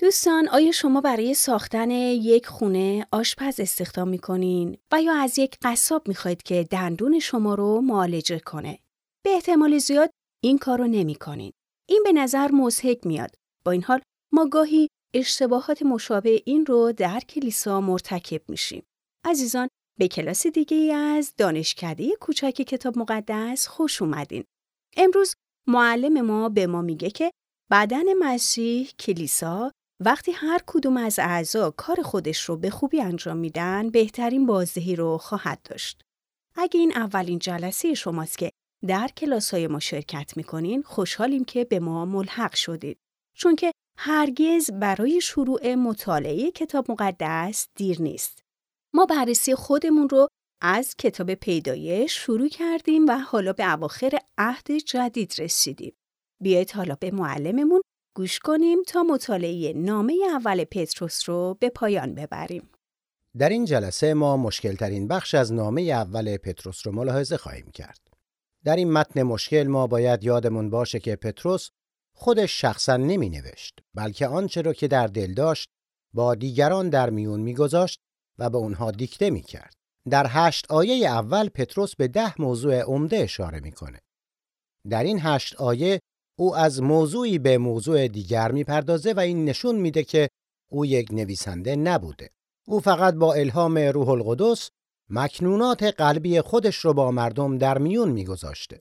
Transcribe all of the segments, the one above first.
دوستان آیا شما برای ساختن یک خونه آشپز استخدام می‌کنین و یا از یک قصاب می‌خواید که دندون شما رو معالجه کنه؟ به احتمال زیاد این کار رو نمی‌کنین. این به نظر مزهک میاد. با این حال ما گاهی اشتباهات مشابه این رو در کلیسا مرتکب میشیم. عزیزان به کلاس دیگه ای از دانشکده کوچک کتاب مقدس خوش اومدین. امروز معلم ما به ما میگه که بدن مسیح کلیسا وقتی هر کدوم از اعضا کار خودش رو به خوبی انجام میدن بهترین بازدهی رو خواهد داشت. اگه این اولین جلسه شماست که در کلاس های ما شرکت می‌کنین خوشحالیم که به ما ملحق شدید. چون که هرگز برای شروع مطالعه کتاب مقدس دیر نیست. ما بررسی خودمون رو از کتاب پیدایش شروع کردیم و حالا به اواخر عهد جدید رسیدیم. بیایید حالا به معلممون گوش کنیم تا مطالعه نامه اول پتروس رو به پایان ببریم. در این جلسه ما مشکلترین بخش از نامه اول پتروس رو ملاحظه خواهیم کرد. در این متن مشکل ما باید یادمون باشه که پتروس خودش شخصا نمی نوشت بلکه آنچه را که در دل داشت با دیگران در میون میگذاشت و به اونها دیکته می کرد. در هشت آیه اول پتروس به ده موضوع عمده اشاره می‌کنه. در این هشت آیه او از موضوعی به موضوع دیگر می‌پردازه و این نشون میده که او یک نویسنده نبوده. او فقط با الهام روح القدس مکنونات قلبی خودش رو با مردم در میون میگذاشته.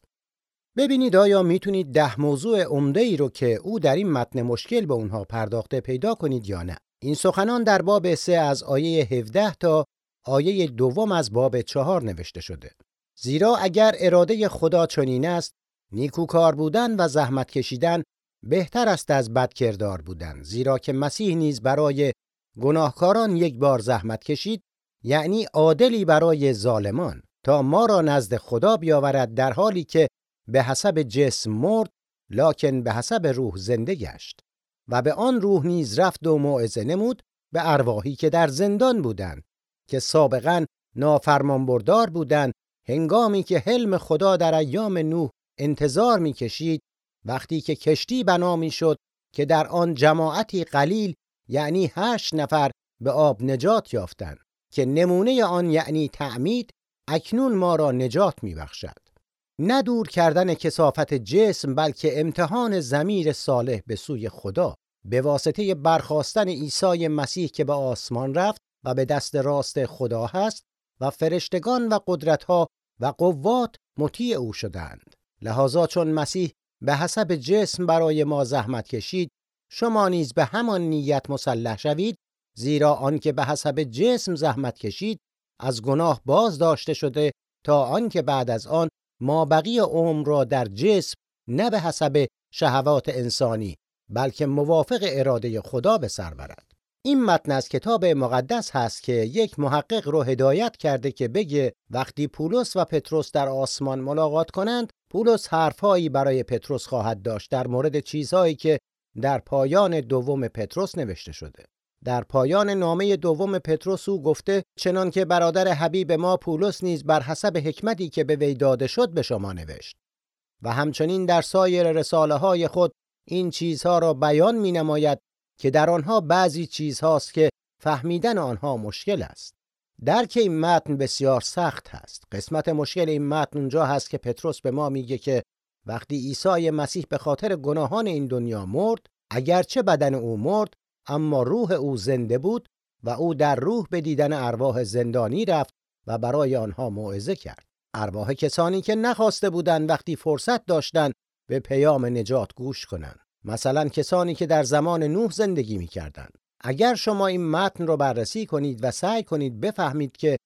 ببینید آیا می‌تونید ده موضوع عمده ای رو که او در این متن مشکل به اونها پرداخته پیدا کنید یا نه؟ این سخنان در باب سه از آیه 17 تا آیه دوم از باب چهار نوشته شده. زیرا اگر اراده خدا چنین است نیکوکار بودن و زحمت کشیدن بهتر است از بدکردار بودن زیرا که مسیح نیز برای گناهکاران یک بار زحمت کشید یعنی عادلی برای ظالمان تا ما را نزد خدا بیاورد در حالی که به حسب جسم مرد لکن به حسب روح زنده گشت. و به آن روح نیز رفت و موعظه نمود به ارواحی که در زندان بودند که سابقا نافرمانبردار بودند هنگامی که حلم خدا در ایام نوح انتظار می‌کشید وقتی که کشتی بنا شد که در آن جماعتی قلیل یعنی هشت نفر به آب نجات یافتند که نمونه آن یعنی تعمید اکنون ما را نجات میبخشد. نه دور کردن کسافت جسم بلکه امتحان زمیر صالح به سوی خدا به واسطه برخواستن عیسی مسیح که به آسمان رفت و به دست راست خدا هست و فرشتگان و قدرتها و قوات مطیع او شدند. لحاظا چون مسیح به حسب جسم برای ما زحمت کشید شما نیز به همان نیت مسلح شوید زیرا آنکه به حسب جسم زحمت کشید از گناه باز داشته شده تا آنکه بعد از آن ما بقیه عمر را در جسم نه به حسب شهوات انسانی بلکه موافق اراده خدا به سر برد. این متن از کتاب مقدس هست که یک محقق رو هدایت کرده که بگه وقتی پولس و پتروس در آسمان ملاقات کنند پولس حرفهایی برای پتروس خواهد داشت در مورد چیزهایی که در پایان دوم پتروس نوشته شده. در پایان نامه دوم پتروس او گفته چنان که برادر حبیب ما پولس نیز بر حسب حکمتی که به وی داده شد به شما نوشت. و همچنین در سایر رساله های خود این چیزها را بیان می نماید که در آنها بعضی چیزهاست که فهمیدن آنها مشکل است. درک این متن بسیار سخت هست. قسمت مشکل این متن اونجا هست که پتروس به ما میگه که وقتی عیسی مسیح به خاطر گناهان این دنیا مرد اگرچه بدن او مرد اما روح او زنده بود و او در روح به دیدن ارواح زندانی رفت و برای آنها موعظه کرد. ارواح کسانی که نخواسته بودند وقتی فرصت داشتند به پیام نجات گوش کنند. مثلا کسانی که در زمان نوح زندگی می‌کردند. اگر شما این متن رو بررسی کنید و سعی کنید بفهمید که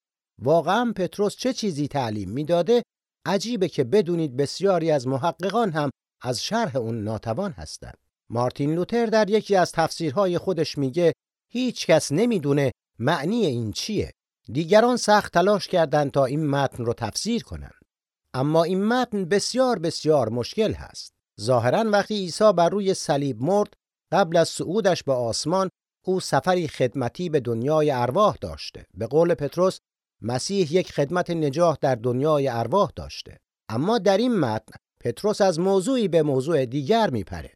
واقعا پتروس چه چیزی تعلیم می‌داده عجیبه که بدونید بسیاری از محققان هم از شرح اون ناتوان هستند. مارتین لوتر در یکی از تفسیرهای خودش میگه هیچ کس نمی‌دونه معنی این چیه. دیگران سخت تلاش کردند تا این متن رو تفسیر کنند. اما این متن بسیار بسیار مشکل هست. ظاهرا وقتی عیسی بر روی صلیب مرد قبل از صعودش به آسمان او سفری خدمتی به دنیای ارواح داشته به قول پتروس مسیح یک خدمت نجات در دنیای ارواح داشته اما در این متن پتروس از موضوعی به موضوع دیگر میپره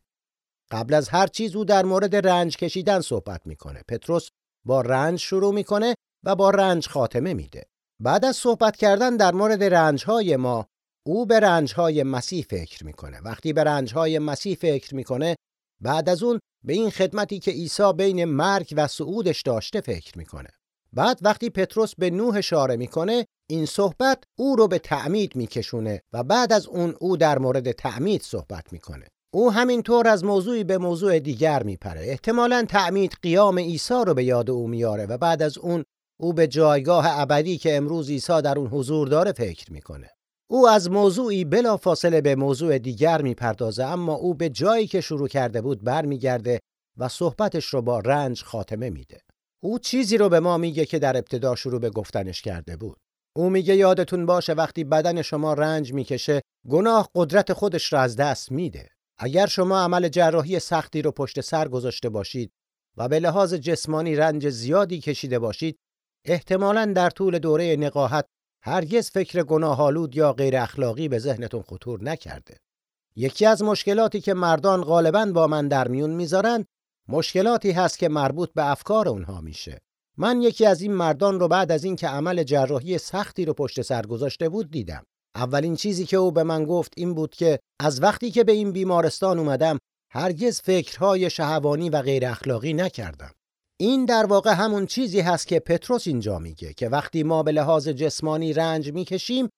قبل از هر چیز او در مورد رنج کشیدن صحبت می‌کنه. پتروس با رنج شروع می‌کنه و با رنج خاتمه میده. بعد از صحبت کردن در مورد رنجهای ما او به رنجهای مسیح فکر می‌کنه. وقتی به رنجهای مسیح فکر می‌کنه بعد از اون به این خدمتی که عیسی بین مرگ و صعودش داشته فکر می‌کنه. بعد وقتی پتروس به نوح اشاره می‌کنه این صحبت او رو به تعمید میکشونه و بعد از اون او در مورد تعمید صحبت می‌کنه. او همینطور از موضوعی به موضوع دیگر میپره. احتمالا تعمید قیام عیسی رو به یاد او میاره و بعد از اون او به جایگاه ابدی که امروز عیسی در اون حضور داره فکر می‌کنه. او از موضوعی بلا فاصله به موضوع دیگر می‌پردازه اما او به جایی که شروع کرده بود برمیگرده و صحبتش رو با رنج خاتمه میده. او چیزی رو به ما میگه که در ابتدا شروع به گفتنش کرده بود. او میگه یادتون باشه وقتی بدن شما رنج می‌کشه گناه قدرت خودش را از دست میده. اگر شما عمل جراحی سختی رو پشت سر گذاشته باشید و به لحاظ جسمانی رنج زیادی کشیده باشید احتمالا در طول دوره نقاهت هرگز فکر گناهالود یا غیر اخلاقی به ذهنتون خطور نکرده. یکی از مشکلاتی که مردان غالبا با من در میون می‌ذارن مشکلاتی هست که مربوط به افکار اونها میشه. من یکی از این مردان رو بعد از اینکه عمل جراحی سختی رو پشت سر گذاشته بود دیدم. اولین چیزی که او به من گفت این بود که از وقتی که به این بیمارستان اومدم هرگز فکرهای شهوانی و غیر اخلاقی نکردم. این در واقع همون چیزی هست که پتروس اینجا میگه که وقتی ما به لحاظ جسمانی رنج می‌کشیم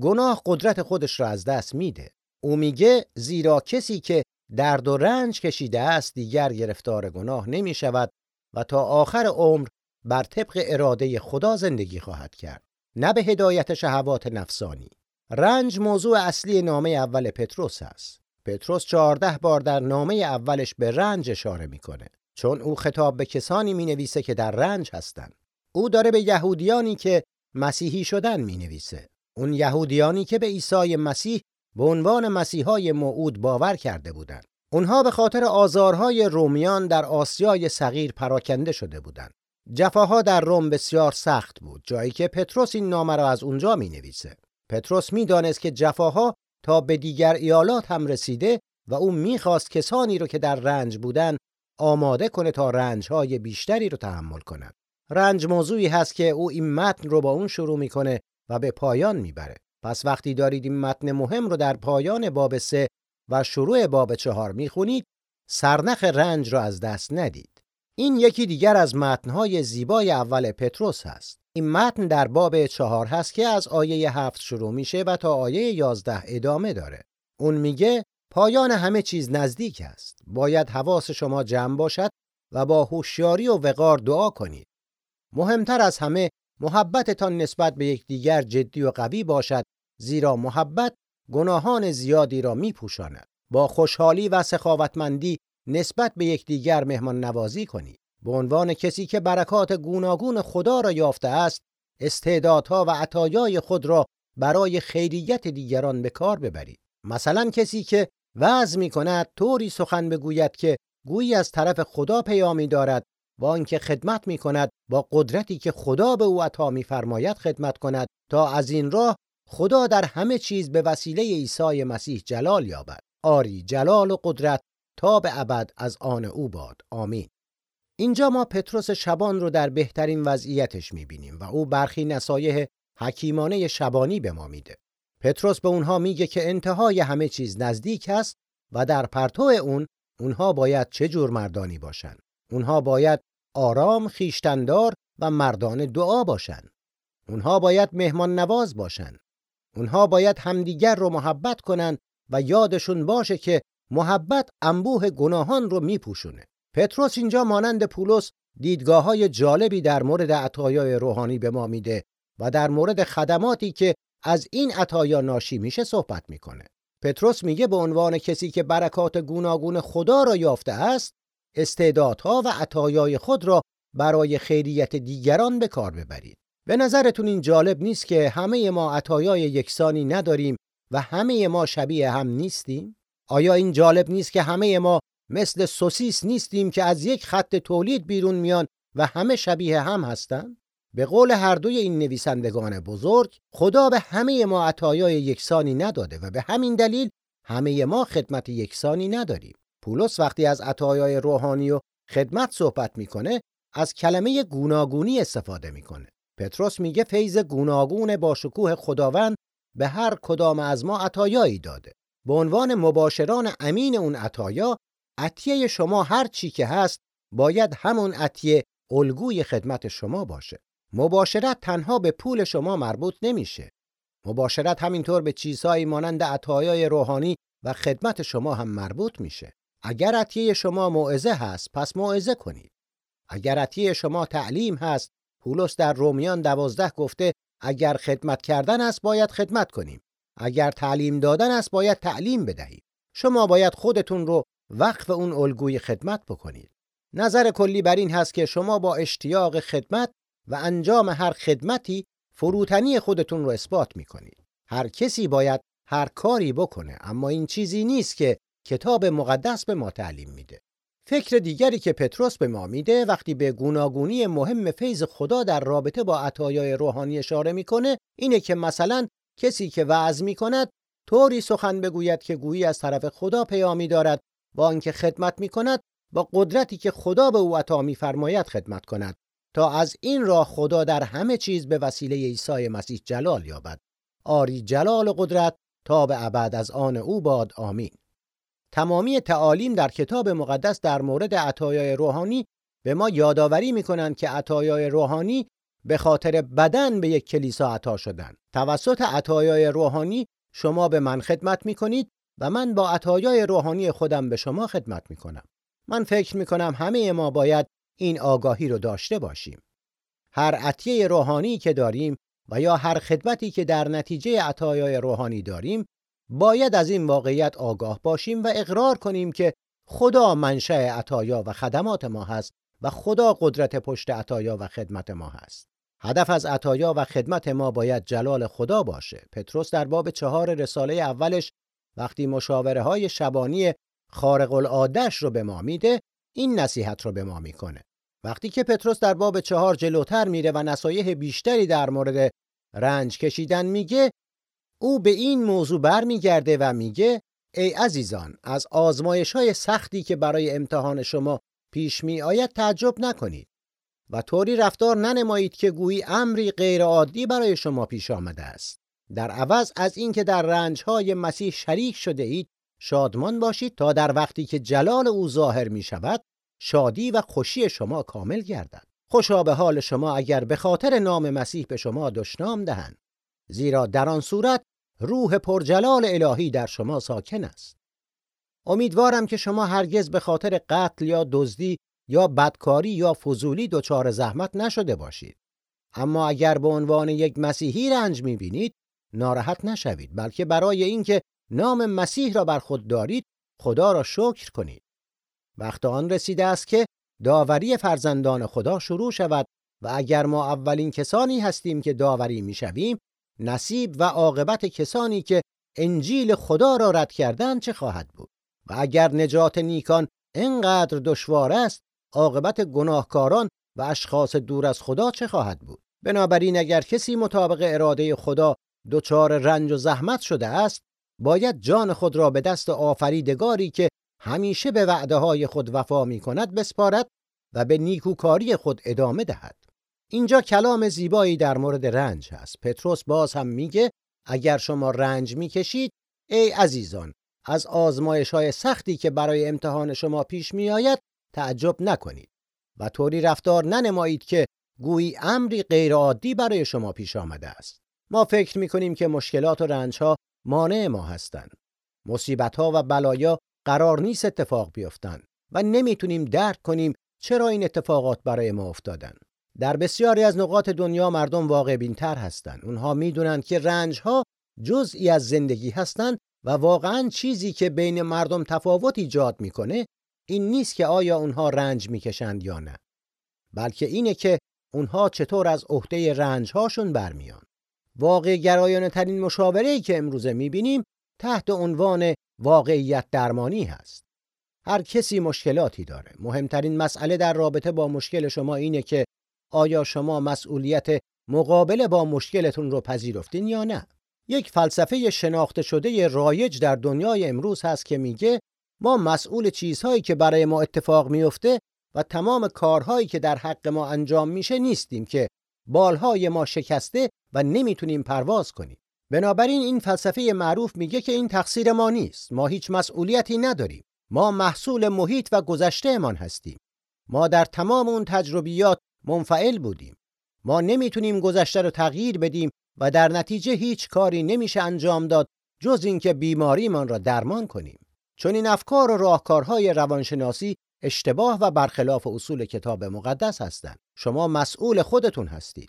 گناه قدرت خودش را از دست میده. او میگه زیرا کسی که درد و رنج کشیده است دیگر گرفتار گناه نمی شود و تا آخر عمر بر طبق اراده خدا زندگی خواهد کرد. نه به هدایت شهوات نفسانی. رنج موضوع اصلی نامه اول پتروس است. پتروس چهارده بار در نامه اولش به رنج اشاره می‌کنه. چون او خطاب به کسانی می نویسه که در رنج هستند او داره به یهودیانی که مسیحی شدن می نویسه اون یهودیانی که به عیسی مسیح به عنوان مسیحای موعود باور کرده بودند. اونها به خاطر آزارهای رومیان در آسیای صغیر پراکنده شده بودند. جفاها در روم بسیار سخت بود جایی که پتروس این نامه را از اونجا می نویسه. پتروس می دانست که جفاها تا به دیگر ایالات هم رسیده و او می‌خواست کسانی رو که در رنج بودند آماده کنه تا رنجهای بیشتری رو تحمل کنند. رنج موضوعی هست که او این متن رو با اون شروع می‌کنه و به پایان می‌بره. پس وقتی دارید این متن مهم رو در پایان باب سه و شروع باب چهار می‌خونید سرنخ رنج را از دست ندید. این یکی دیگر از متنهای زیبای اول پتروس هست. این متن در باب چهار هست که از آیه هفت شروع میشه و تا آیه یازده ادامه داره. اون میگه پایان همه چیز نزدیک است. باید حواس شما جمع باشد و با هوشیاری و وقار دعا کنید. مهمتر از همه محبتتان نسبت به یکدیگر جدی و قوی باشد زیرا محبت گناهان زیادی را میپوشاند با خوشحالی و سخاوتمندی نسبت به یکدیگر مهمان نوازی کنید به عنوان کسی که برکات گوناگون خدا را یافته است استعدادها و عطایای خود را برای خیریت دیگران به کار ببرید مثلا کسی که وعظ می کند طوری سخن بگوید که گویی از طرف خدا پیامی دارد و آنکه خدمت می کند با قدرتی که خدا به او عطا میفرماید خدمت کند تا از این راه خدا در همه چیز به وسیله عیسی مسیح جلال یابد. آری جلال و قدرت تا به ابد از آن او باد. آمین. اینجا ما پتروس شبان رو در بهترین وضعیتش می‌بینیم و او برخی نصایح حکیمانه شبانی به ما میده. پتروس به اونها میگه که انتهای همه چیز نزدیک است و در پرتو اون اونها باید چه جور مردانی باشند اونها باید آرام خیشتندار و مردان دعا باشند اونها باید مهمان نواز باشند اونها باید همدیگر رو محبت کنن و یادشون باشه که محبت انبوه گناهان رو میپوشونه. پتروس اینجا مانند پولس دیدگاه های جالبی در مورد عطایای روحانی به ما میده و در مورد خدماتی که از این عطایا ناشی میشه صحبت می‌کنه. پتروس میگه به عنوان کسی که برکات گوناگون خدا را یافته است، استعدادها و عطایای خود را برای خیریت دیگران به کار ببرید. به نظرتون این جالب نیست که همه ما عطایای یکسانی نداریم و همه ما شبیه هم نیستیم؟ آیا این جالب نیست که همه ما مثل سوسیس نیستیم که از یک خط تولید بیرون میان و همه شبیه هم هستند؟ به قول هر دوی این نویسندگان بزرگ خدا به همه ما عطایای یکسانی نداده و به همین دلیل همه ما خدمت یکسانی نداریم. پولس وقتی از عطایای روحانی و خدمت صحبت می‌کنه از کلمه گوناگونی استفاده می‌کنه. پتروس میگه فیض گوناگون با شکوه خداوند به هر کدام از ما عطایایی داده. به عنوان مباشران امین اون عطایا عطیه شما هر چی که هست باید همون عطیه الگوی خدمت شما باشه. مباشرت تنها به پول شما مربوط نمیشه. مباشرت همینطور به چیزهایی مانند عطایای روحانی و خدمت شما هم مربوط میشه. اگر عطیه شما موعظه هست پس موعظه کنید. اگر عطیه شما تعلیم هست پولس در رومیان دوازده گفته اگر خدمت کردن است باید خدمت کنیم. اگر تعلیم دادن است باید تعلیم بدهید. شما باید خودتون رو وقف اون الگوی خدمت بکنید. نظر کلی بر این هست که شما با اشتیاق خدمت و انجام هر خدمتی فروتنی خودتون رو اثبات می‌کنید. هر کسی باید هر کاری بکنه اما این چیزی نیست که کتاب مقدس به ما تعلیم میده. فکر دیگری که پتروس به ما میده وقتی به گوناگونی مهم فیض خدا در رابطه با عطایای روحانی اشاره می‌کنه اینه که مثلا کسی که وعظ می‌کند طوری سخن بگوید که گویی از طرف خدا پیامی دارد با آنکه خدمت می‌کند با قدرتی که خدا به او عطا میفرماید خدمت کند تا از این راه خدا در همه چیز به وسیله عیسی مسیح جلال یابد آری جلال و قدرت تا به ابد از آن او باد آمین تمامی تعالیم در کتاب مقدس در مورد عطایای روحانی به ما یادآوری می‌کنند که عطایای روحانی به خاطر بدن به یک کلیسا عطا شدند. توسط عطایای روحانی شما به من خدمت می‌کنید و من با عطایای روحانی خودم به شما خدمت می‌کنم. من فکر می‌کنم همه ما باید این آگاهی رو داشته باشیم. هر عطیه روحانی که داریم و یا هر خدمتی که در نتیجه عطایای روحانی داریم باید از این واقعیت آگاه باشیم و اقرار کنیم که خدا منشأ عطایا و خدمات ما هست و خدا قدرت پشت عطایا و خدمت ما هست. هدف از عطایا و خدمت ما باید جلال خدا باشه. پتروس در باب چهار رساله اولش وقتی مشاوره های شبانی خارق العادهش رو به ما میده این نصیحت رو به ما می‌کنه. وقتی که پتروس در باب چهار جلوتر میره و نصایح بیشتری در مورد رنج کشیدن میگه او به این موضوع برمیگرده و میگه ای عزیزان از آزمایش های سختی که برای امتحان شما پیش می آید تعجب نکنید و طوری رفتار ننمایید که گویی امری غیرعادی برای شما پیش آمده است در عوض از اینکه در رنج های مسیح شریک شده اید شادمان باشید تا در وقتی که جلال او ظاهر می شود شادی و خوشی شما کامل گردد خوشا به حال شما اگر به خاطر نام مسیح به شما دشنام دهند زیرا در آن صورت روح پرجلال الهی در شما ساکن است. امیدوارم که شما هرگز به خاطر قتل یا دزدی یا بدکاری یا فضولی دچار زحمت نشده باشید. اما اگر به عنوان یک مسیحی رنج می‌بینید ناراحت نشوید بلکه برای اینکه نام مسیح را بر خود دارید خدا را شکر کنید. وقت آن رسیده است که داوری فرزندان خدا شروع شود و اگر ما اولین کسانی هستیم که داوری می‌شویم نصیب و عاقبت کسانی که انجیل خدا را رد کردند چه خواهد بود و اگر نجات نیکان اینقدر دشوار است عاقبت گناهکاران و اشخاص دور از خدا چه خواهد بود بنابراین اگر کسی مطابق اراده خدا دچار رنج و زحمت شده است باید جان خود را به دست آفریدگاری که همیشه به وعده های خود وفا می کند بسپارد و به نیکوکاری خود ادامه دهد اینجا کلام زیبایی در مورد رنج هست. پتروس باز هم میگه اگر شما رنج می‌کشید ای عزیزان از آزمایش های سختی که برای امتحان شما پیش میآید تعجب نکنید و طوری رفتار ننمایید که گویی امری غیرعادی برای شما پیش آمده است. ما فکر می‌کنیم که مشکلات و رنج ها مانع ما هستند. مصیبت ها و بلایا قرار نیست اتفاق بیفتند و نمی‌تونیم درک کنیم چرا این اتفاقات برای ما افتادن. در بسیاری از نقاط دنیا مردم واقع بینتر هستند. اونها می‌دونند که رنج ها جزئی از زندگی هستند و واقعا چیزی که بین مردم تفاوت ایجاد می‌کنه این نیست که آیا اونها رنج می‌کشند یا نه بلکه اینه که اونها چطور از عهده رنج هاشون برمیان واقع گرایانه ترین مشاوره که امروزه می‌بینیم تحت عنوان واقعیت درمانی هست هر کسی مشکلاتی داره مهمترین مسئله در رابطه با مشکل شما اینه که آیا شما مسئولیت مقابله با مشکلتون رو پذیرفتین یا نه؟ یک فلسفه شناخته شده رایج در دنیای امروز هست که میگه ما مسئول چیزهایی که برای ما اتفاق میفته و تمام کارهایی که در حق ما انجام میشه نیستیم که بالهای ما شکسته و نمی‌تونیم پرواز کنیم. بنابراین این فلسفه معروف میگه که این تقصیر ما نیست. ما هیچ مسئولیتی نداریم. ما محصول محیط و گذشتهمان هستیم. ما در تمام اون تجربیات منفعل بودیم. ما نمی‌تونیم گذشته رو تغییر بدیم و در نتیجه هیچ کاری نمیشه انجام داد جز اینکه بیماریمان را درمان کنیم. چون این افکار و راهکارهای روانشناسی اشتباه و برخلاف اصول کتاب مقدس هستند. شما مسئول خودتون هستید.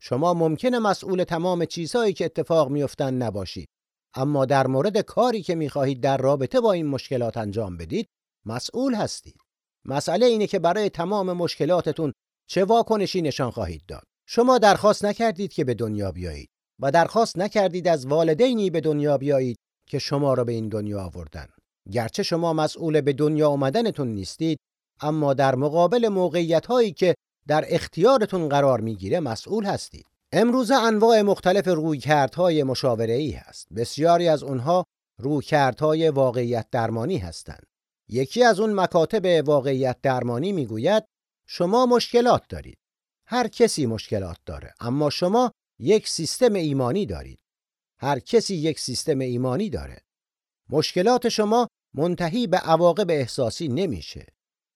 شما ممکنه مسئول تمام چیزهایی که اتفاق میافتند نباشید. اما در مورد کاری که می‌خواهید در رابطه با این مشکلات انجام بدید، مسئول هستید. مسئله اینه که برای تمام مشکلاتتون چه واکنشی نشان خواهید داد. شما درخواست نکردید که به دنیا بیایید و درخواست نکردید از والدینی به دنیا بیایید که شما را به این دنیا آوردن. گرچه شما مسئول به دنیا آمدنتون نیستید اما در مقابل موقعیت هایی که در اختیارتون قرار می‌گیره مسئول هستید. امروزه انواع مختلف رویکردهای مشاوره ای هست. بسیاری از اونها رویکردهای واقعیت درمانی هستند. یکی از اون مکاتب واقعیت درمانی می‌گوید شما مشکلات دارید. هر کسی مشکلات داره اما شما یک سیستم ایمانی دارید. هر کسی یک سیستم ایمانی داره. مشکلات شما منتهی به عواقب احساسی نمیشه.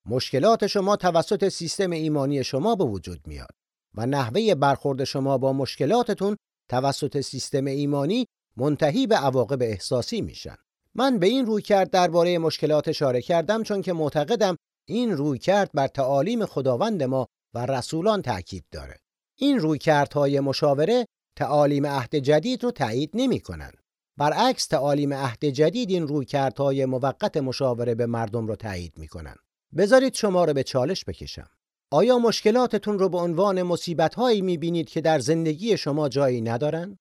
مشکلات شما توسط سیستم ایمانی شما به وجود میاد و نحوه برخورد شما با مشکلاتتون توسط سیستم ایمانی منتهی به عواقب احساسی میشن. من به این روی کرد درباره مشکلات اشاره کردم چون که معتقدم این روی کرد بر تعالیم خداوند ما و رسولان تاکید داره. این روی کردهای مشاوره تعالیم عهد جدید رو تایید نمی کنن. برعکس تعالیم عهد جدید این رویکردهای موقت مشاوره به مردم رو تایید می‌کنن. بذارید شما رو به چالش بکشم. آیا مشکلاتتون رو به عنوان مصیبت‌هایی می‌بینید که در زندگی شما جایی ندارن؟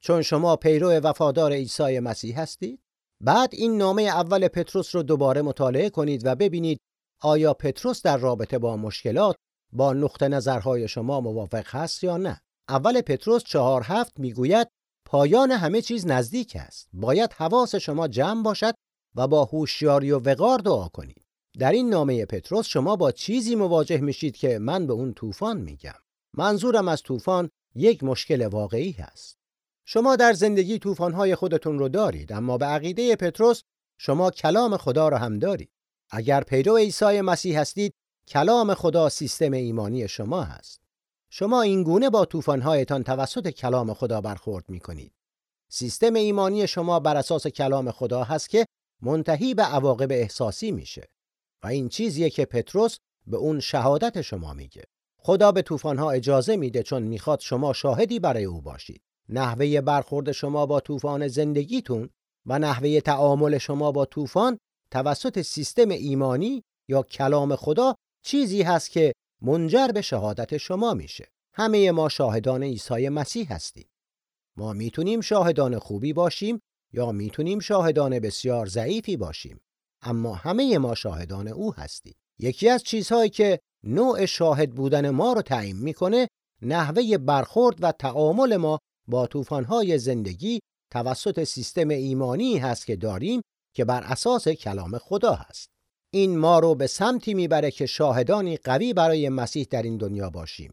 چون شما پیرو وفادار عیسی مسیح هستید؟ بعد این نامه اول پتروس رو دوباره مطالعه کنید و ببینید آیا پتروس در رابطه با مشکلات با نقطه نظرهای شما موافق هست یا نه؟ اول پتروس چهار هفت می‌گوید پایان همه چیز نزدیک است. باید حواس شما جمع باشد و با هوشیاری و وقار دعا کنید. در این نامه پتروس شما با چیزی مواجه میشید که من به اون طوفان میگم. منظورم از طوفان یک مشکل واقعی هست. شما در زندگی طوفان‌های خودتون رو دارید اما به عقیده پتروس شما کلام خدا را هم دارید. اگر پیرو عیسی مسیح هستید کلام خدا سیستم ایمانی شما هست. شما این گونه با طوفان‌هایتان توسط کلام خدا برخورد می کنید. سیستم ایمانی شما بر اساس کلام خدا هست که منتهی به عواقب احساسی میشه و این چیزیه که پتروس به اون شهادت شما میگه. خدا به طوفان‌ها اجازه میده چون می‌خواد شما شاهدی برای او باشید. نحوه برخورد شما با طوفان زندگیتون و نحوه تعامل شما با طوفان توسط سیستم ایمانی یا کلام خدا چیزی هست که منجر به شهادت شما میشه. همه ما شاهدان عیسی مسیح هستیم. ما می‌تونیم شاهدان خوبی باشیم یا می‌تونیم شاهدان بسیار ضعیفی باشیم. اما همه ما شاهدان او هستیم. یکی از چیزهایی که نوع شاهد بودن ما رو تعیین می‌کنه نحوه برخورد و تعامل ما با طوفان‌های زندگی توسط سیستم ایمانی هست که داریم که بر اساس کلام خدا هست. این ما رو به سمتی می‌بره که شاهدانی قوی برای مسیح در این دنیا باشیم.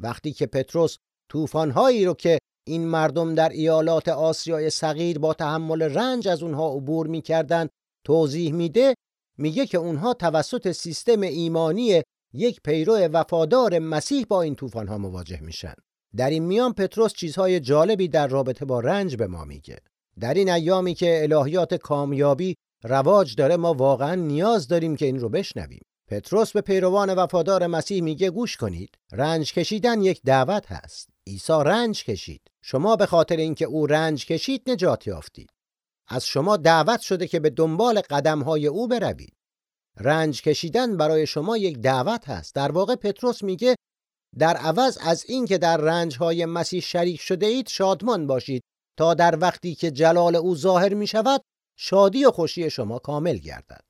وقتی که پتروس طوفان‌هایی رو که این مردم در ایالات آسیای صغیر با تحمل رنج از اونها عبور می‌کردند توضیح میده میگه که اونها توسط سیستم ایمانی یک پیرو وفادار مسیح با این طوفان‌ها مواجه میشن. در این میان پتروس چیزهای جالبی در رابطه با رنج به ما میگه. در این ایامی که الهیات کامیابی رواج داره ما واقعا نیاز داریم که این رو بشنویم. پتروس به پیروان وفادار مسیح میگه گوش کنید. رنج کشیدن یک دعوت هست. عیسی رنج کشید. شما به خاطر اینکه او رنج کشید نجات یافتید. از شما دعوت شده که به دنبال قدمهای او بروید. رنج کشیدن برای شما یک دعوت هست. در واقع پتروس میگه در عوض از اینکه در رنجهای مسیح شریک شده اید شادمان باشید تا در وقتی که جلال او ظاهر می شود شادی و خوشی شما کامل گردد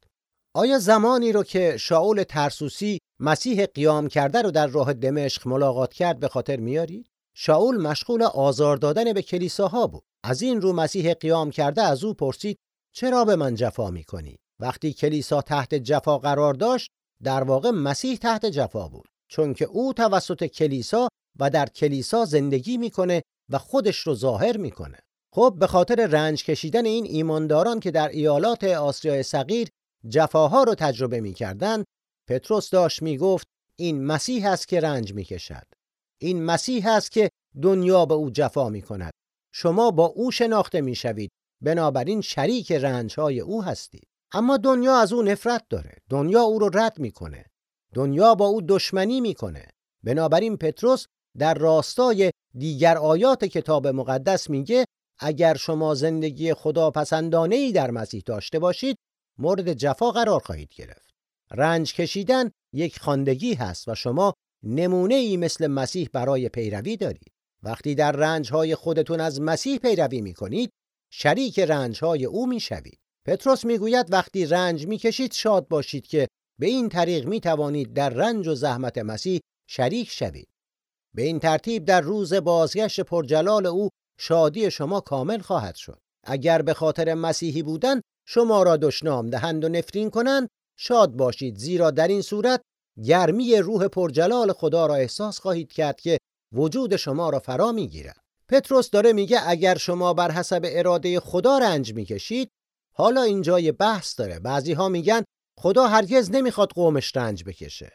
آیا زمانی رو که شاول ترسوسی مسیح قیام کرده رو در راه دمشق ملاقات کرد به خاطر میارید؟ شاول مشغول آزار دادن به کلیساها بود. از این رو مسیح قیام کرده از او پرسید چرا به من جفا می‌کنی؟ وقتی کلیسا تحت جفا قرار داشت در واقع مسیح تحت جفا بود چون که او توسط کلیسا و در کلیسا زندگی می‌کنه و خودش رو ظاهر می‌کنه خب به خاطر رنج کشیدن این ایمانداران که در ایالات آسیای صغیر جفاها رو تجربه می‌کردند پتروس داشت می‌گفت این مسیح است که رنج می‌کشد. این مسیح است که دنیا به او جفا می‌کند. شما با او شناخته می‌شوید. بنابراین شریک رنجهای او هستید. اما دنیا از او نفرت داره. دنیا او رو رد می‌کنه. دنیا با او دشمنی می‌کنه. بنابراین پتروس در راستای دیگر آیات کتاب مقدس میگه اگر شما زندگی خدا پسندانه ای در مسیح داشته باشید مورد جفا قرار خواهید گرفت. رنج کشیدن یک خاندگی هست و شما نمونه ای مثل مسیح برای پیروی دارید. وقتی در رنج های خودتون از مسیح پیروی می‌کنید شریک رنج های او می‌شوید. پتروس می‌گوید وقتی رنج می‌کشید شاد باشید که به این طریق می توانید در رنج و زحمت مسیح شریک شوید. به این ترتیب در روز بازگشت پرجلال او شادی شما کامل خواهد شد. اگر به خاطر مسیحی بودن شما را دشنام دهند و نفرین کنند شاد باشید زیرا در این صورت گرمی روح پرجلال خدا را احساس خواهید کرد که وجود شما را فرا می‌گیرد. پتروس داره میگه اگر شما بر حسب اراده خدا رنج می‌کشید حالا اینجا بحث داره بعضی ها میگن خدا هرگز نمی‌خواد قومش رنج بکشه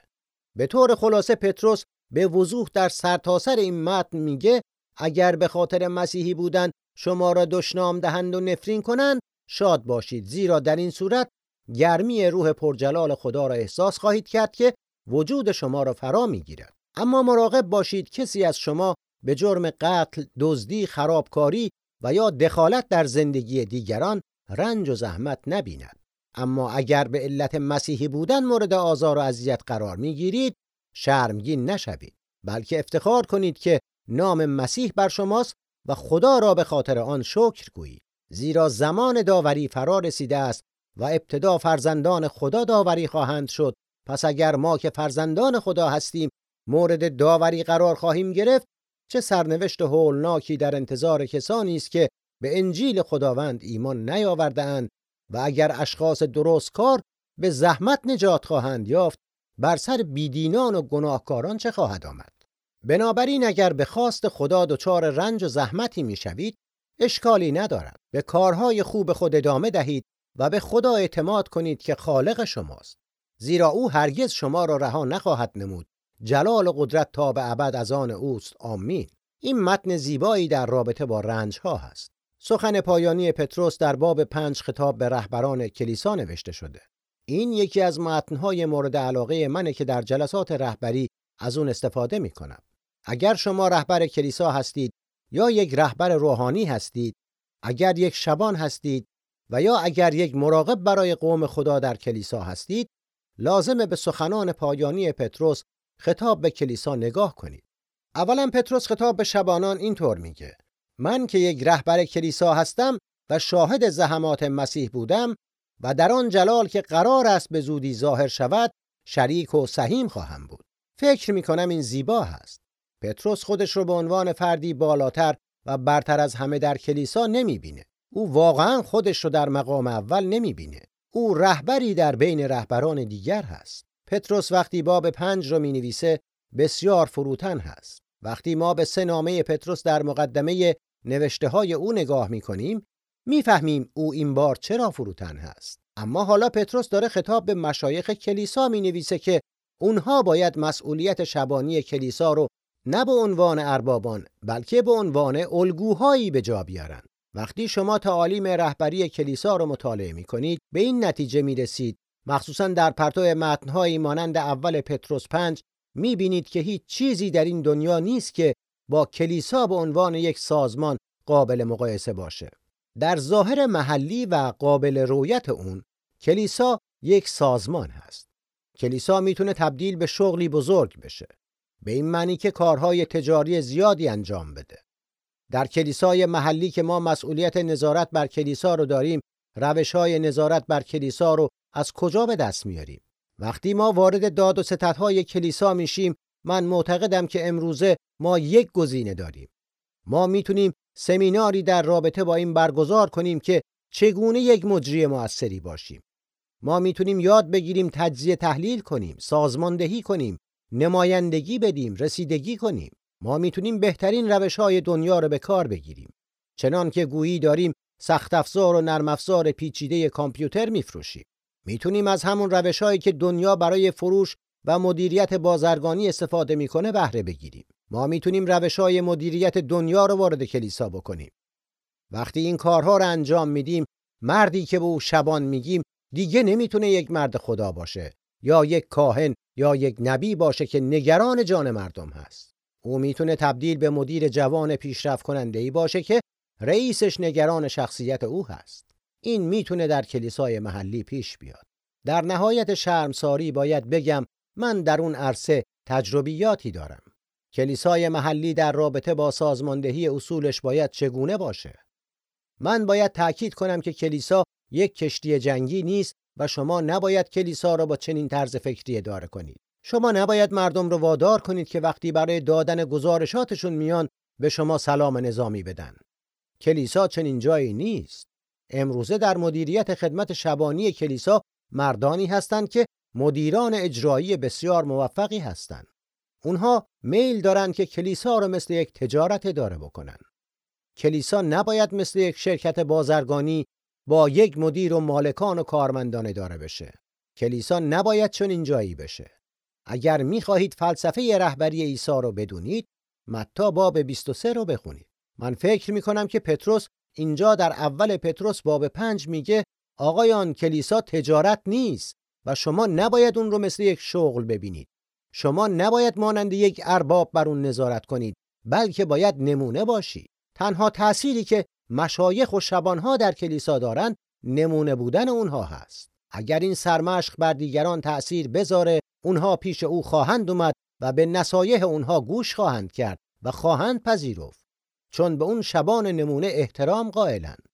به طور خلاصه پتروس به وضوح در سرتاسر این متن میگه اگر به خاطر مسیحی بودن شما را دشنام دهند و نفرین کنند شاد باشید. زیرا در این صورت گرمی روح پرجلال خدا را احساس خواهید کرد که وجود شما را فرا می‌گیرد. اما مراقب باشید کسی از شما به جرم قتل، دزدی، خرابکاری و یا دخالت در زندگی دیگران رنج و زحمت نبیند. اما اگر به علت مسیحی بودن مورد آزار و اذیت قرار می‌گیرید شرمگین نشوید. بلکه افتخار کنید که نام مسیح بر شماست و خدا را به خاطر آن شکر گویید. زیرا زمان داوری فرا رسیده است و ابتدا فرزندان خدا داوری خواهند شد. پس اگر ما که فرزندان خدا هستیم مورد داوری قرار خواهیم گرفت چه سرنوشت هولناکی در انتظار کسانی است که به انجیل خداوند ایمان نیاوردهاند و اگر اشخاص درست کار به زحمت نجات خواهند یافت بر سر بیدینان و گناهکاران چه خواهد آمد؟ بنابراین اگر به خواست خدا دچار رنج و زحمتی می‌شوید اشکالی ندارد. به کارهای خوب خود ادامه دهید و به خدا اعتماد کنید که خالق شماست. زیرا او هرگز شما را رها نخواهد نمود. جلال و قدرت تا به ابد از آن اوست. آمین. این متن زیبایی در رابطه با رنج ها هست. سخن پایانی پتروس در باب پنج خطاب به رهبران کلیسا نوشته شده. این یکی از متنهای مورد علاقه منه که در جلسات رهبری از اون استفاده می کنم. اگر شما رهبر کلیسا هستید یا یک رهبر روحانی هستید، اگر یک شبان هستید و یا اگر یک مراقب برای قوم خدا در کلیسا هستید، لازمه به سخنان پایانی پتروس خطاب به کلیسا نگاه کنید. اولا پتروس خطاب به شبانان اینطور میگه: من که یک رهبر کلیسا هستم و شاهد زحمات مسیح بودم و در آن جلال که قرار است به زودی ظاهر شود شریک و سهیم خواهم بود فکر می کنم این زیبا هست پتروس خودش رو به عنوان فردی بالاتر و برتر از همه در کلیسا نمی بینه. او واقعا خودش رو در مقام اول نمی بینه. او رهبری در بین رهبران دیگر هست. پتروس وقتی باب پنج رو می نویسه بسیار فروتن هست. وقتی ما به سه نامه پتروس در مقدمه نوشته های او نگاه می کنیم می‌فهمیم او این بار چرا فروتن هست اما حالا پتروس داره خطاب به مشایخ کلیسا می نویسه که اونها باید مسئولیت شبانی کلیسا رو نه به عنوان اربابان بلکه به عنوان الگوهایی به جا بیارن وقتی شما تعالیم رهبری کلیسا رو مطالعه می کنید به این نتیجه می رسید مخصوصا در پرتو متنهایی مانند اول پتروس 5 می بینید که هیچ چیزی در این دنیا نیست که با کلیسا به عنوان یک سازمان قابل مقایسه باشه. در ظاهر محلی و قابل رویت اون کلیسا یک سازمان هست. کلیسا می‌تونه تبدیل به شغلی بزرگ بشه. به این معنی که کارهای تجاری زیادی انجام بده. در کلیسای محلی که ما مسئولیت نظارت بر کلیسا رو داریم، روشهای نظارت بر کلیسا رو از کجا به دست میاریم؟ وقتی ما وارد داد و ستدهای کلیسا میشیم من معتقدم که امروزه ما یک گزینه داریم ما می‌تونیم سمیناری در رابطه با این برگزار کنیم که چگونه یک مجری موثری باشیم ما می‌تونیم یاد بگیریم تجزیه تحلیل کنیم، سازماندهی کنیم، نمایندگی بدیم، رسیدگی کنیم. ما می‌تونیم بهترین روش های دنیا رو به کار بگیریم. چنان که گویی داریم سخت افزار و نرم افزار پیچیده کامپیوتر میفروشیم. می‌تونیم از همون روشهایی که دنیا برای فروش و مدیریت بازرگانی استفاده می‌کنه بهره بگیریم. ما می‌تونیم روشهای مدیریت دنیا رو وارد کلیسا بکنیم. وقتی این کارها رو انجام میدیم، مردی که به او شبان میگیم دیگه نمی‌تونه یک مرد خدا باشه یا یک کاهن یا یک نبی باشه که نگران جان مردم هست. او می‌تونه تبدیل به مدیر جوان پیشرفت کننده ای باشه که رئیسش نگران شخصیت او هست. این می‌تونه در کلیسای محلی پیش بیاد. در نهایت شرمساری باید بگم من در اون عرصه تجربیاتی دارم. کلیسای محلی در رابطه با سازماندهی اصولش باید چگونه باشه؟ من باید تأکید کنم که کلیسا یک کشتی جنگی نیست و شما نباید کلیسا را با چنین طرز فکری اداره کنید. شما نباید مردم رو وادار کنید که وقتی برای دادن گزارشاتشون میان به شما سلام نظامی بدن. کلیسا چنین جایی نیست. امروزه در مدیریت خدمت شبانی کلیسا مردانی هستند که مدیران اجرایی بسیار موفقی هستند. اونها میل دارن که کلیسا رو مثل یک تجارت اداره بکنن. کلیسا نباید مثل یک شرکت بازرگانی با یک مدیر و مالکان و کارمندان اداره بشه. کلیسا نباید چون اینجایی بشه. اگر می‌خواهید فلسفه رهبری عیسی رو بدونید، متا باب 23 رو بخونید. من فکر می‌کنم که پتروس اینجا در اول پتروس باب 5 میگه آقایان کلیسا تجارت نیست و شما نباید اون رو مثل یک شغل ببینید. شما نباید مانند یک ارباب بر اون نظارت کنید بلکه باید نمونه باشید. تنها تأثیری که مشایخ و شبانها در کلیسا دارند نمونه بودن اونها هست. اگر این سرمشق بر دیگران تأثیر بذاره اونها پیش او خواهند اومد و به نصایح اونها گوش خواهند کرد و خواهند پذیرفت چون به اون شبان نمونه احترام قائلند.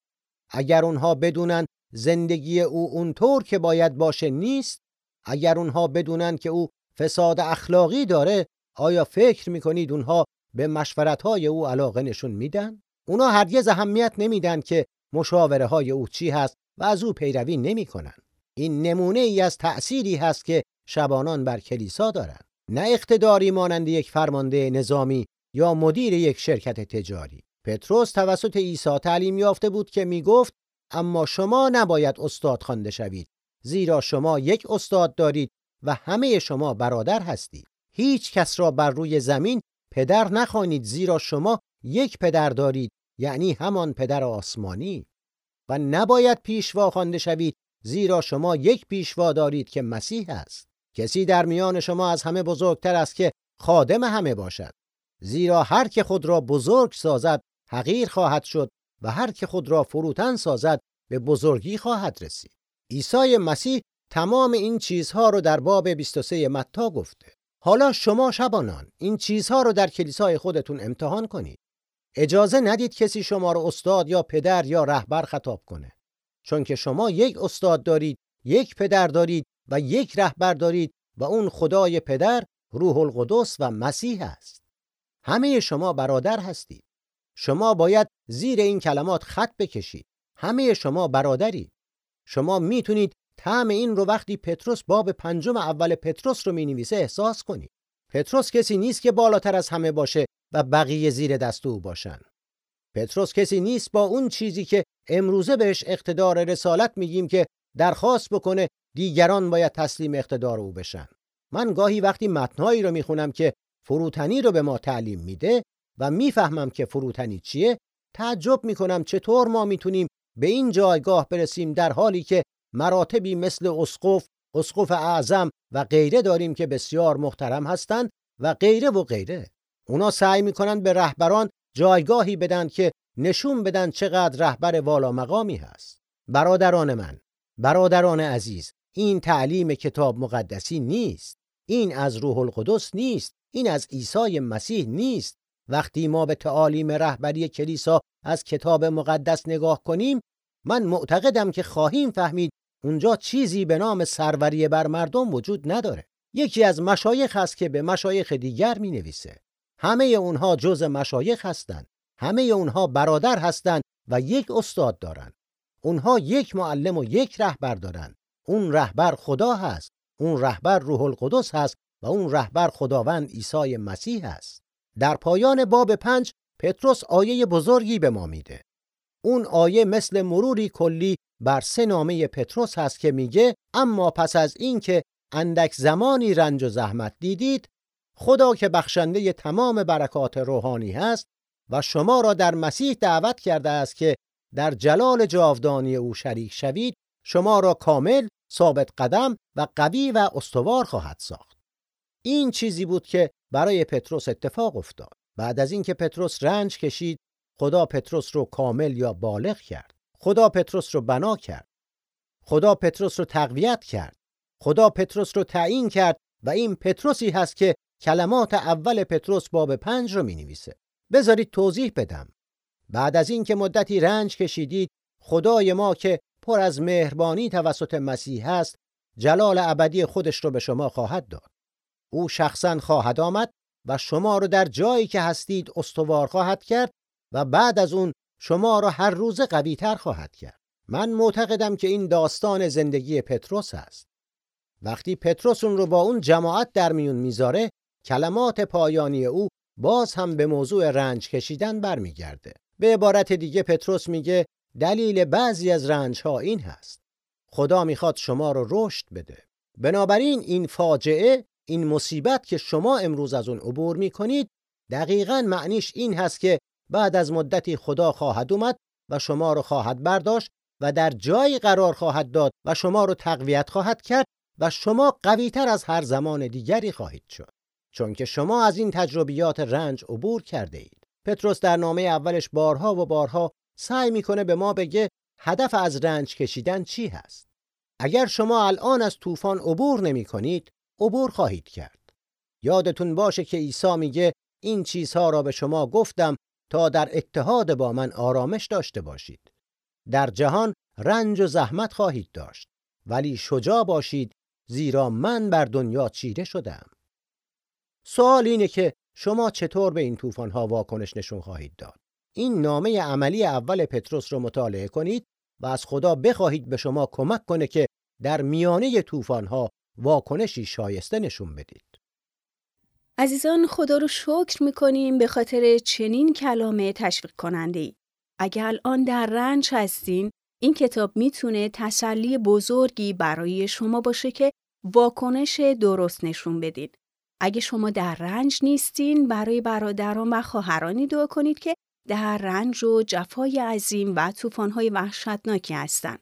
اگر اونها بدونن زندگی او اونطور که باید باشه نیست اگر اونها بدونن که او فساد اخلاقی داره آیا فکر می‌کنید اونها به مشورتهای او علاقه نشون میدن؟ اونا هرگز اهمیت نمیدن که مشاوره های او چی هست و از او پیروی نمی‌کنن. این نمونه ای از تأثیری هست که شبانان بر کلیسا دارند. نه اقتداری مانند یک فرمانده نظامی یا مدیر یک شرکت تجاری. پتروس توسط عیسی تعلیم یافته بود که می‌گفت اما شما نباید استاد خوانده شوید زیرا شما یک استاد دارید و همه شما برادر هستید. هیچ کس را بر روی زمین پدر نخوانید زیرا شما یک پدر دارید یعنی همان پدر آسمانی. و نباید پیشوا خوانده شوید زیرا شما یک پیشوا دارید که مسیح است. کسی در میان شما از همه بزرگتر است که خادم همه باشد. زیرا هر که خود را بزرگ سازد حقیر خواهد شد و هر که خود را فروتن سازد به بزرگی خواهد رسید. عیسی مسیح تمام این چیزها رو در باب 23 متا گفته. حالا شما شبانان این چیزها رو در کلیسای خودتون امتحان کنید. اجازه ندید کسی شما رو استاد یا پدر یا رهبر خطاب کنه. چون که شما یک استاد دارید یک پدر دارید و یک رهبر دارید و اون خدای پدر روح القدس و مسیح است همه شما برادر هستید. شما باید زیر این کلمات خط بکشید. همه شما برادرید شما می‌تونید طعم این رو وقتی پتروس باب پنجم اول پتروس رو می‌نویسه احساس کنید. پتروس کسی نیست که بالاتر از همه باشه. و بقیه زیر دست او باشن پتروس کسی نیست با اون چیزی که امروزه بهش اقتدار رسالت میگیم که درخواست بکنه دیگران باید تسلیم اقتدار او بشن من گاهی وقتی متنهایی رو می‌خونم که فروتنی رو به ما تعلیم میده و می‌فهمم که فروتنی چیه تعجب می‌کنم چطور ما می‌تونیم به این جایگاه برسیم در حالی که مراتبی مثل اسقف، اسقف اعظم و غیره داریم که بسیار محترم هستند و غیره و غیره. اونا سعی می‌کنن به رهبران جایگاهی بدن که نشون بدن چقدر رهبر والا مقامی هست. برادران من، برادران عزیز، این تعلیم کتاب مقدسی نیست. این از روح القدس نیست. این از عیسی مسیح نیست. وقتی ما به تعالیم رهبری کلیسا از کتاب مقدس نگاه کنیم من معتقدم که خواهیم فهمید اونجا چیزی به نام سروری بر مردم وجود نداره یکی از مشایخ هست که به مشایخ دیگر می نویسه همه اونها جز مشایخ هستند. همه اونها برادر هستند و یک استاد دارند. اونها یک معلم و یک رهبر دارند. اون رهبر خدا هست. اون رهبر روح القدس هست و اون رهبر خداوند عیسی مسیح است در پایان باب پنج پتروس آیه بزرگی به ما میده. اون آیه مثل مروری کلی بر سه نامه پتروس هست که میگه اما پس از اینکه اندک زمانی رنج و زحمت دیدید خدا که بخشنده تمام برکات روحانی هست و شما را در مسیح دعوت کرده است که در جلال جاودانی او شریک شوید شما را کامل ثابت قدم و قوی و استوار خواهد ساخت. این چیزی بود که برای پتروس اتفاق افتاد. بعد از اینکه پتروس رنج کشید خدا پتروس رو کامل یا بالغ کرد. خدا پتروس رو بنا کرد. خدا پتروس رو تقویت کرد. خدا پتروس رو تعیین کرد و این پتروسی هست که کلمات اول پتروس باب پنج رو می نویسه. بذارید توضیح بدم. بعد از اینکه مدتی رنج کشیدید خدای ما که پر از مهربانی توسط مسیح است جلال ابدی خودش رو به شما خواهد داد. او شخصا خواهد آمد و شما رو در جایی که هستید استوار خواهد کرد و بعد از اون شما را هر روز قوی تر خواهد کرد. من معتقدم که این داستان زندگی پتروس است. وقتی پتروس اون رو با اون جماعت در میون می‌ذاره کلمات پایانی او باز هم به موضوع رنج کشیدن برمیگرده. به عبارت دیگه پتروس میگه دلیل بعضی از رنج ها این هست. خدا می‌خواد شما رو رشد بده. بنابراین این فاجعه این مصیبت که شما امروز از اون عبور می‌کنید دقیقا معنیش این هست که بعد از مدتی خدا خواهد اومد و شما رو خواهد برداشت و در جایی قرار خواهد داد و شما رو تقویت خواهد کرد و شما قویتر از هر زمان دیگری خواهید شد چون که شما از این تجربیات رنج عبور کرده اید. پتروس در نامه اولش بارها و بارها سعی می‌کنه به ما بگه هدف از رنج کشیدن چی هست. اگر شما الان از طوفان عبور نمی کنید عبور خواهید کرد. یادتون باشه که عیسی میگه این چیزها را به شما گفتم تا در اتحاد با من آرامش داشته باشید. در جهان رنج و زحمت خواهید داشت. ولی شجاع باشید زیرا من بر دنیا چیره شدم. سوال اینه که شما چطور به این ها واکنش نشون خواهید داد این نامه عملی اول پتروس رو مطالعه کنید و از خدا بخواهید به شما کمک کنه که در میانه ها واکنشی شایسته نشون بدید عزیزان خدا رو شکر می‌کنیم به خاطر چنین کلام تشویق کننده ای. اگر الان در رنج هستین این کتاب می‌تونه تسلی بزرگی برای شما باشه که واکنش درست نشون بدید. اگه شما در رنج نیستین برای برادران و خواهرانی دعا کنید که در رنج و جفای عظیم و طوفان‌های وحشتناکی هستند.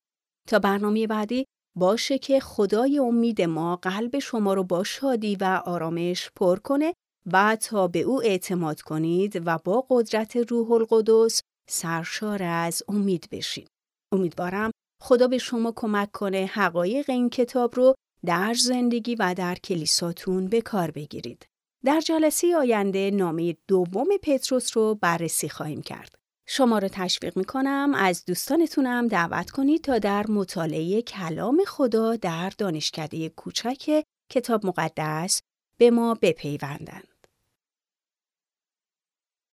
تا برنامه بعدی باشه که خدای امید ما قلب شما رو با شادی و آرامش پر کنه و تا به او اعتماد کنید و با قدرت روح القدس سرشار از امید بشید. امیدوارم خدا به شما کمک کنه حقایق این کتاب رو در زندگی و در کلیساتون به کار بگیرید. در جلسه آینده نامه دوم پتروس رو بررسی خواهیم کرد. شما رو تشویق می کنم از دوستانتونم دعوت کنید تا در مطالعه کلام خدا در دانشکده کوچک کتاب مقدس به ما بپیوندند.